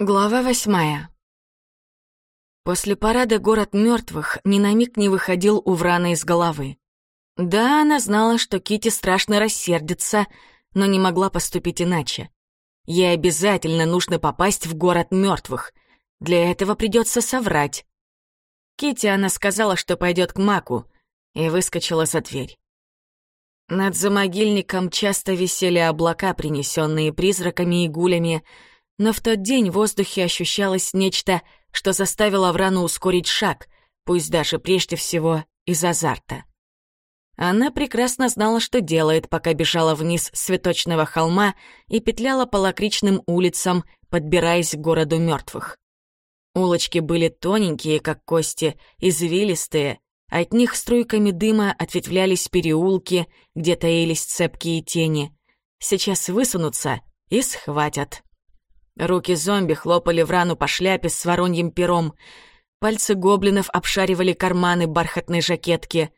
Глава восьмая. После парада город мертвых ни на миг не выходил у Врана из головы. Да, она знала, что Кити страшно рассердится, но не могла поступить иначе. Ей обязательно нужно попасть в город мертвых. Для этого придется соврать. Кити она сказала, что пойдет к Маку, и выскочила за дверь. Над замогильником часто висели облака, принесенные призраками и гулями, но в тот день в воздухе ощущалось нечто, что заставило Врану ускорить шаг, пусть даже прежде всего из азарта. Она прекрасно знала, что делает, пока бежала вниз с цветочного холма и петляла по лакричным улицам, подбираясь к городу мертвых. Улочки были тоненькие, как кости, извилистые, от них струйками дыма ответвлялись переулки, где таились цепкие тени. Сейчас высунутся и схватят. Руки зомби хлопали в рану по шляпе с вороньим пером. Пальцы гоблинов обшаривали карманы бархатной жакетки.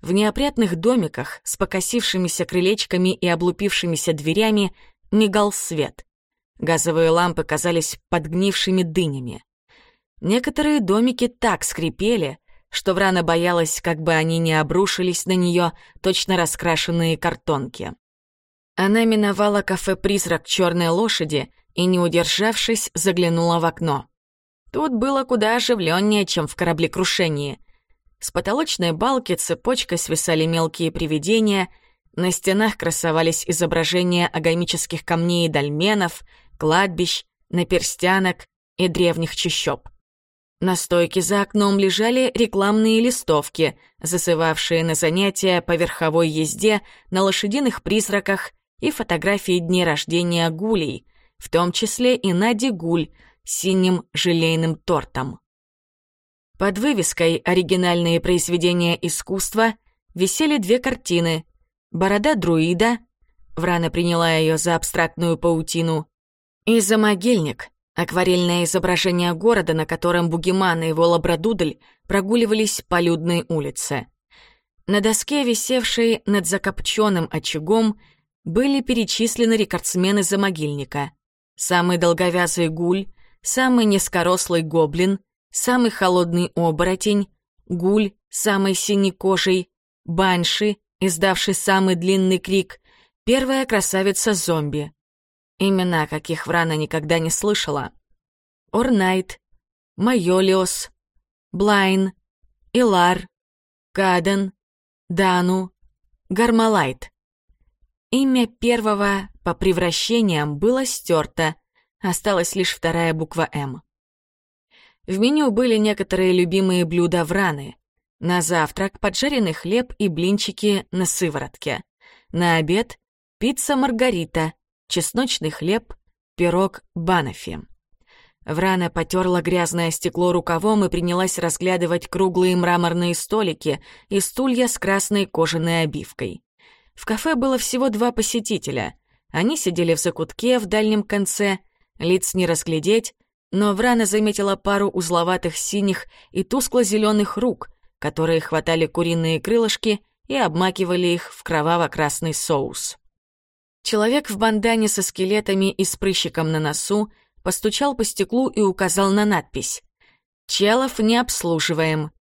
В неопрятных домиках с покосившимися крылечками и облупившимися дверями мигал свет. Газовые лампы казались подгнившими дынями. Некоторые домики так скрипели, что Врана боялась, как бы они не обрушились на нее точно раскрашенные картонки. Она миновала кафе «Призрак черной лошади», и, не удержавшись, заглянула в окно. Тут было куда оживленнее, чем в кораблекрушении. С потолочной балки цепочкой свисали мелкие привидения, на стенах красовались изображения агамических камней и дольменов, кладбищ, наперстянок и древних чащоб. На стойке за окном лежали рекламные листовки, засывавшие на занятия по верховой езде на лошадиных призраках и фотографии дней рождения гулей, в том числе и Нади Гуль с синим желейным тортом. Под вывеской «Оригинальные произведения искусства» висели две картины «Борода друида» Врана приняла ее за абстрактную паутину, и «За могильник» акварельное изображение города, на котором Бугиман и его лабрадудль прогуливались по людной улице. На доске, висевшей над закопченным очагом, были перечислены рекордсмены за могильника самый долговязый гуль, самый низкорослый гоблин, самый холодный оборотень, гуль, самый синекожий, банши, издавший самый длинный крик, первая красавица-зомби. Имена, каких Врана никогда не слышала. Орнайт, Майолиос, Блайн, Илар, Каден, Дану, Гармалайт. Имя первого по превращениям было стерто, осталась лишь вторая буква «М». В меню были некоторые любимые блюда враны. На завтрак поджаренный хлеб и блинчики на сыворотке. На обед — пицца маргарита, чесночный хлеб, пирог банофи. Врана потерла грязное стекло рукавом и принялась разглядывать круглые мраморные столики и стулья с красной кожаной обивкой. В кафе было всего два посетителя. Они сидели в закутке в дальнем конце, лиц не разглядеть, но Врана заметила пару узловатых синих и тускло-зеленых рук, которые хватали куриные крылышки и обмакивали их в кроваво-красный соус. Человек в бандане со скелетами и с прыщиком на носу постучал по стеклу и указал на надпись «Челов не обслуживаем».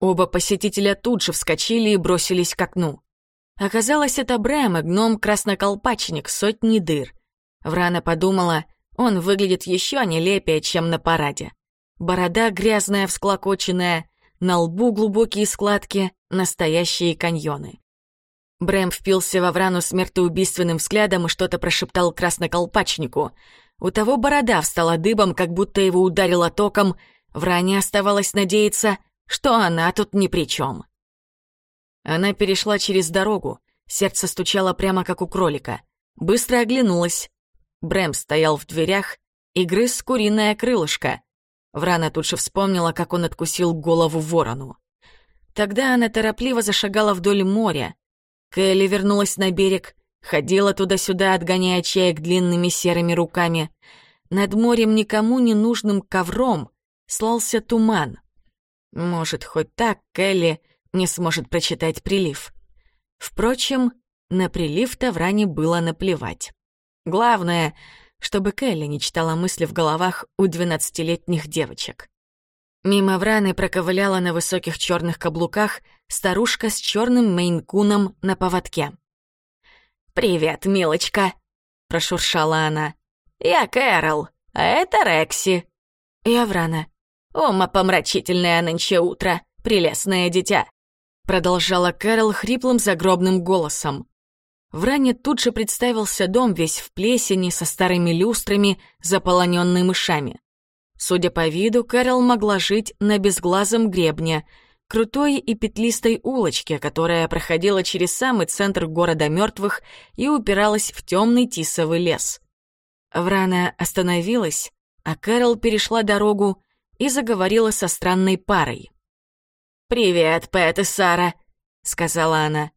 Оба посетителя тут же вскочили и бросились к окну. Оказалось, это Брэм, гном-красноколпачник, сотни дыр. Врана подумала, он выглядит еще нелепее, чем на параде. Борода грязная, всклокоченная, на лбу глубокие складки, настоящие каньоны. Брэм впился во Врану смертоубийственным взглядом и что-то прошептал красноколпачнику. У того борода встала дыбом, как будто его ударило током. Вране оставалось надеяться, что она тут ни при чем. Она перешла через дорогу, сердце стучало прямо как у кролика. Быстро оглянулась. Брэм стоял в дверях и грыз куриное крылышко. Врана тут же вспомнила, как он откусил голову ворону. Тогда она торопливо зашагала вдоль моря. Кэлли вернулась на берег, ходила туда-сюда, отгоняя чаек длинными серыми руками. Над морем никому не нужным ковром слался туман. Может, хоть так Кэлли не сможет прочитать прилив. Впрочем, на прилив Тавране было наплевать. Главное, чтобы Келли не читала мысли в головах у двенадцатилетних девочек. Мимо Враны проковыляла на высоких черных каблуках старушка с черным мейнкуном на поводке. «Привет, милочка!» — прошуршала она. «Я Кэрол, а это Рекси». «Я Врана». «Умопомрачительное нынче утро, прелестное дитя!» Продолжала Кэрол хриплым загробным голосом. В ране тут же представился дом весь в плесени, со старыми люстрами, заполоненный мышами. Судя по виду, Кэрол могла жить на безглазом гребне, крутой и петлистой улочке, которая проходила через самый центр города мертвых и упиралась в темный тисовый лес. Врана остановилась, а Кэрол перешла дорогу и заговорила со странной парой. «Привет, Пэт и Сара», — сказала она.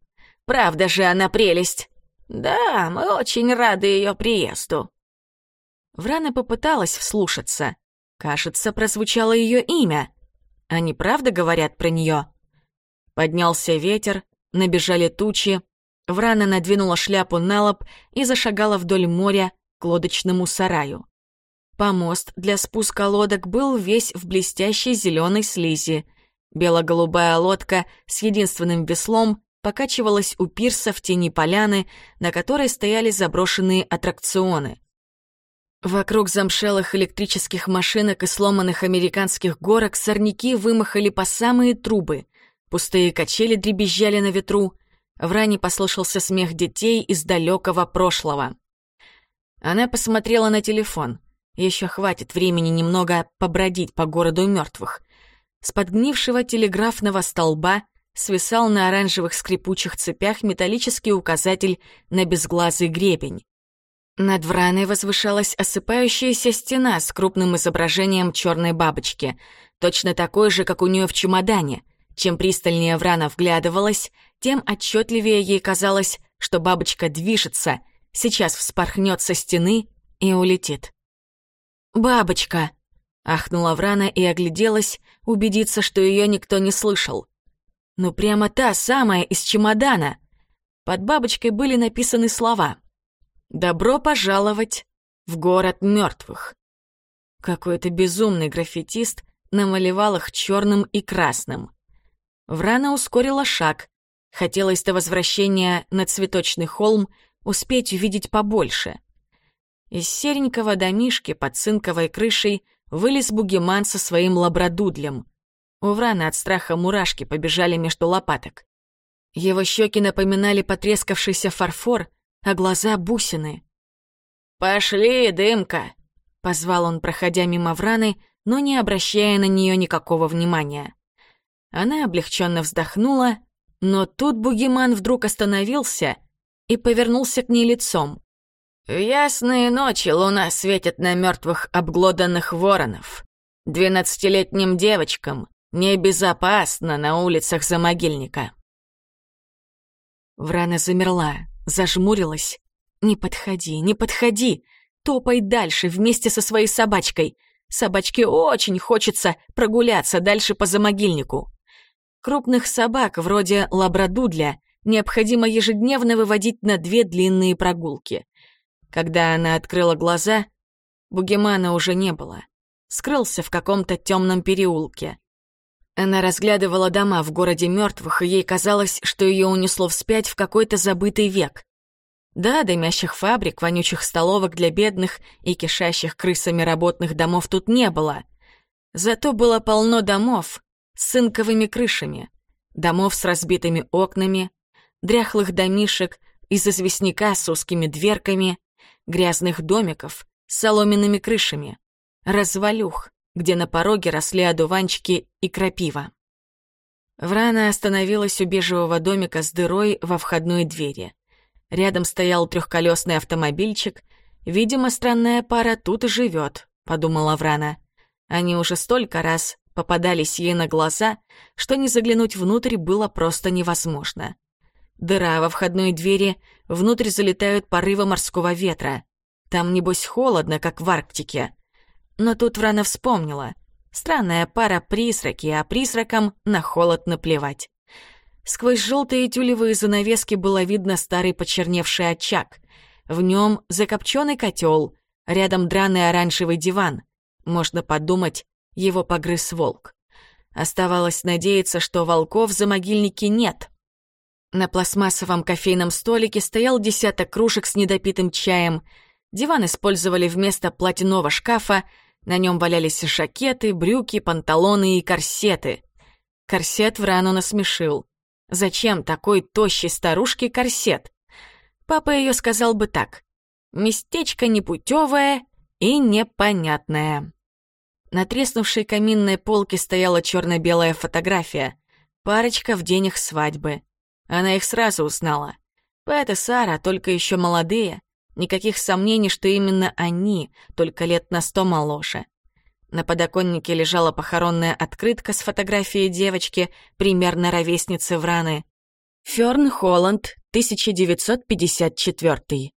«Правда же она прелесть?» «Да, мы очень рады ее приезду». Врана попыталась вслушаться. Кажется, прозвучало ее имя. Они правда говорят про нее? Поднялся ветер, набежали тучи. Врана надвинула шляпу на лоб и зашагала вдоль моря к лодочному сараю. Помост для спуска лодок был весь в блестящей зеленой слизи. Бело-голубая лодка с единственным веслом покачивалась у пирса в тени поляны, на которой стояли заброшенные аттракционы. Вокруг замшелых электрических машинок и сломанных американских горок сорняки вымахали по самые трубы. Пустые качели дребезжали на ветру. В ране послышался смех детей из далекого прошлого. Она посмотрела на телефон. Еще хватит времени немного побродить по городу мертвых. С подгнившего телеграфного столба свисал на оранжевых скрипучих цепях металлический указатель на безглазый гребень. Над Враной возвышалась осыпающаяся стена с крупным изображением черной бабочки, точно такой же, как у нее в чемодане. Чем пристальнее Врана вглядывалась, тем отчетливее ей казалось, что бабочка движется, сейчас вспорхнет со стены и улетит. «Бабочка!» Ахнула Врана и огляделась, убедиться, что ее никто не слышал. Ну прямо та самая из чемодана. Под бабочкой были написаны слова. «Добро пожаловать в город мертвых». Какой-то безумный граффитист намалевал их черным и красным. Врана ускорила шаг. Хотелось до возвращения на цветочный холм успеть увидеть побольше. Из серенького домишки под цинковой крышей вылез бугеман со своим лабрадудлем. У Врана от страха мурашки побежали между лопаток. Его щеки напоминали потрескавшийся фарфор, а глаза — бусины. «Пошли, дымка!» — позвал он, проходя мимо Враны, но не обращая на нее никакого внимания. Она облегченно вздохнула, но тут Бугиман вдруг остановился и повернулся к ней лицом. В ясные ночи луна светит на мертвых обглоданных воронов. Двенадцатилетним девочкам небезопасно на улицах за могильника. Врана замерла, зажмурилась. «Не подходи, не подходи! Топай дальше вместе со своей собачкой. Собачке очень хочется прогуляться дальше по замогильнику. Крупных собак, вроде лабрадудля, необходимо ежедневно выводить на две длинные прогулки. Когда она открыла глаза, Бугемана уже не было. Скрылся в каком-то темном переулке. Она разглядывала дома в городе мертвых, и ей казалось, что ее унесло вспять в какой-то забытый век. Да, дымящих фабрик, вонючих столовок для бедных и кишащих крысами работных домов тут не было. Зато было полно домов с цинковыми крышами, домов с разбитыми окнами, дряхлых домишек из известняка с узкими дверками, грязных домиков с соломенными крышами, развалюх, где на пороге росли одуванчики и крапива. Врана остановилась у бежевого домика с дырой во входной двери. Рядом стоял трехколесный автомобильчик. Видимо, странная пара тут и живет, подумала Врана. Они уже столько раз попадались ей на глаза, что не заглянуть внутрь было просто невозможно. Дыра во входной двери, внутрь залетают порывы морского ветра. Там, небось, холодно, как в Арктике. Но тут Врана вспомнила. Странная пара призраки, а призракам на холод наплевать. Сквозь желтые тюлевые занавески было видно старый почерневший очаг. В нем закопченный котел, Рядом драный оранжевый диван. Можно подумать, его погрыз волк. Оставалось надеяться, что волков за могильники нет. На пластмассовом кофейном столике стоял десяток кружек с недопитым чаем. Диван использовали вместо платяного шкафа, на нем валялись шакеты, брюки, панталоны и корсеты. Корсет Врану насмешил. Зачем такой тощей старушке корсет? Папа ее сказал бы так. Местечко непутевое и непонятное. На треснувшей каминной полке стояла черно-белая фотография. Парочка в день их свадьбы. Она их сразу узнала. Пэт и Сара только еще молодые. Никаких сомнений, что именно они, только лет на сто моложе. На подоконнике лежала похоронная открытка с фотографией девочки, примерно ровесницы Враны. Фёрн Холланд, 1954.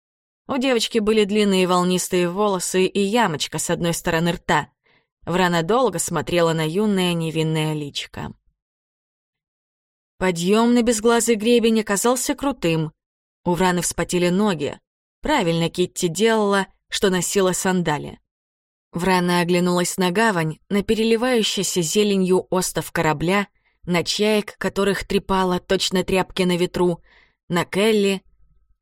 У девочки были длинные волнистые волосы и ямочка с одной стороны рта. Врана долго смотрела на юное невинное личико. Подъем на безглазый гребень оказался крутым. У Враны вспотели ноги. Правильно Китти делала, что носила сандали. Врана оглянулась на гавань, на переливающийся зеленью остов корабля, на чаек, которых трепала точно тряпки на ветру, на Келли.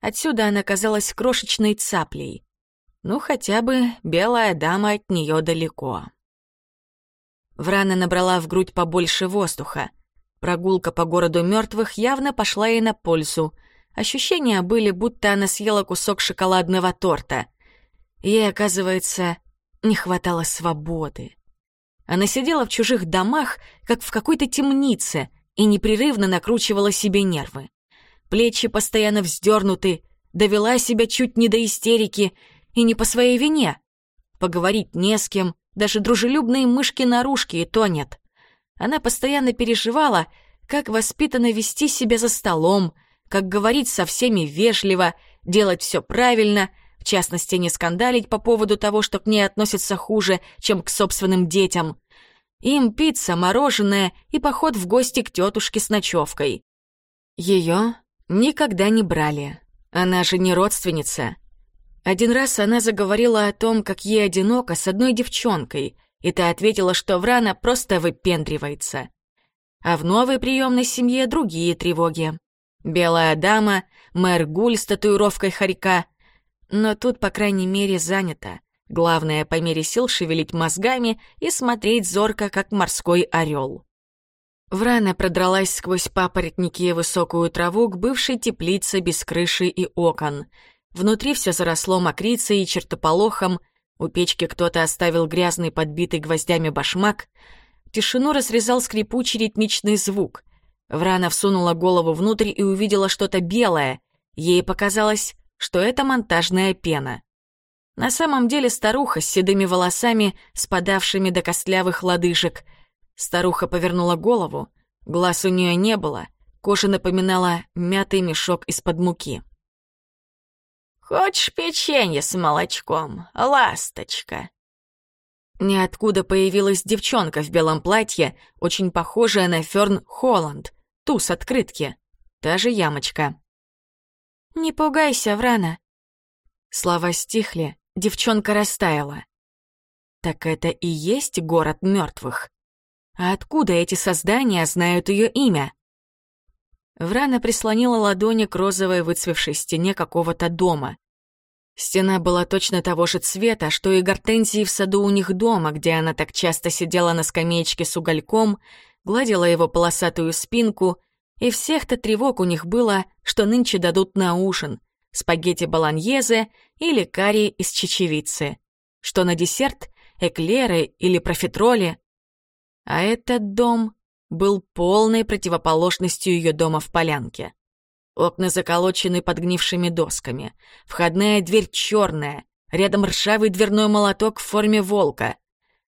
Отсюда она казалась крошечной цаплей. Ну, хотя бы белая дама от нее далеко. Врана набрала в грудь побольше воздуха. Прогулка по городу мертвых явно пошла ей на пользу. Ощущения были, будто она съела кусок шоколадного торта. Ей, оказывается, не хватало свободы. Она сидела в чужих домах, как в какой-то темнице, и непрерывно накручивала себе нервы. Плечи постоянно вздернуты, довела себя чуть не до истерики, и не по своей вине. Поговорить не с кем, даже дружелюбные мышки-нарушки и то нет. Она постоянно переживала, как воспитанно вести себя за столом, как говорить со всеми вежливо, делать все правильно — в частности, не скандалить по поводу того, что к ней относятся хуже, чем к собственным детям. Им пицца, мороженое и поход в гости к тетушке с ночевкой. Ее никогда не брали. Она же не родственница. Один раз она заговорила о том, как ей одиноко с одной девчонкой, и та ответила, что Врана просто выпендривается. А в новой приемной семье другие тревоги. Белая дама, мэр Гуль с татуировкой хорька, но тут, по крайней мере, занято. Главное, по мере сил шевелить мозгами и смотреть зорко, как морской орел. Врана продралась сквозь папоротники и высокую траву к бывшей теплице без крыши и окон. Внутри все заросло мокрицей и чертополохом, у печки кто-то оставил грязный подбитый гвоздями башмак. Тишину разрезал скрипучий ритмичный звук. Врана всунула голову внутрь и увидела что-то белое. Ей показалось, что это монтажная пена. На самом деле старуха с седыми волосами, спадавшими до костлявых лодыжек. Старуха повернула голову, глаз у нее не было, кожа напоминала мятый мешок из-под муки. «Хочешь печенье с молочком, ласточка?» Ниоткуда появилась девчонка в белом платье, очень похожая на Ферн Холланд, ту с открытки, та же ямочка. «Не пугайся, Врана!» Слова стихли, девчонка растаяла. Так это и есть город мертвых. А откуда эти создания знают ее имя? Врана прислонила ладони к розовой выцвевшей стене какого-то дома. Стена была точно того же цвета, что и гортензии в саду у них дома, где она так часто сидела на скамеечке с угольком, гладила его полосатую спинку и всех-то тревог у них было, что нынче дадут на ужин — спагетти болоньезе или карри из чечевицы, что на десерт — эклеры или профитроли. А этот дом был полной противоположностью ее дома в полянке. Окна заколочены подгнившими досками, входная дверь черная, рядом ржавый дверной молоток в форме волка.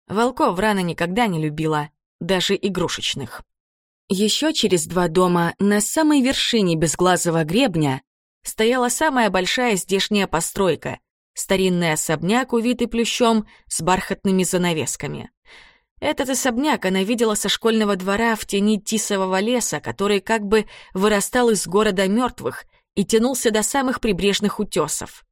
Волков рано никогда не любила, даже игрушечных. Еще через два дома, на самой вершине безглазого гребня, стояла самая большая здешняя постройка — старинный особняк, увитый плющом с бархатными занавесками. Этот особняк она видела со школьного двора в тени тисового леса, который как бы вырастал из города мертвых и тянулся до самых прибрежных утесов.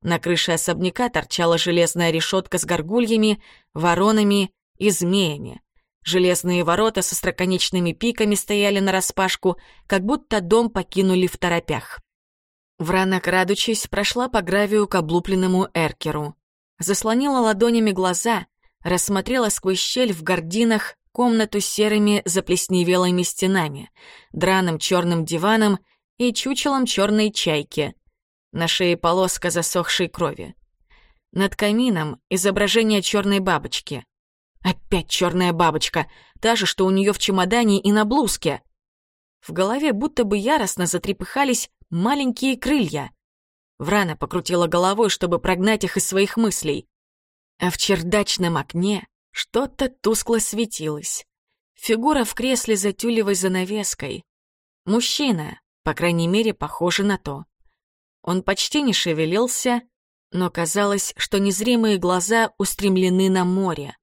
На крыше особняка торчала железная решетка с горгульями, воронами и змеями. Железные ворота со строконечными пиками стояли нараспашку, как будто дом покинули в торопях. Врана, крадучись, прошла по гравию к облупленному эркеру. Заслонила ладонями глаза, рассмотрела сквозь щель в гординах комнату с серыми заплесневелыми стенами, драным черным диваном и чучелом черной чайки. На шее полоска засохшей крови. Над камином изображение черной бабочки. Опять черная бабочка, та же, что у нее в чемодане и на блузке. В голове будто бы яростно затрепыхались маленькие крылья. Врана покрутила головой, чтобы прогнать их из своих мыслей. А в чердачном окне что-то тускло светилось. Фигура в кресле за тюлевой занавеской. Мужчина, по крайней мере, похоже на то. Он почти не шевелился, но казалось, что незримые глаза устремлены на море.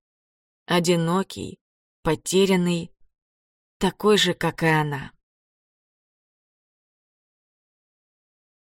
Одинокий, потерянный, такой же, как и она.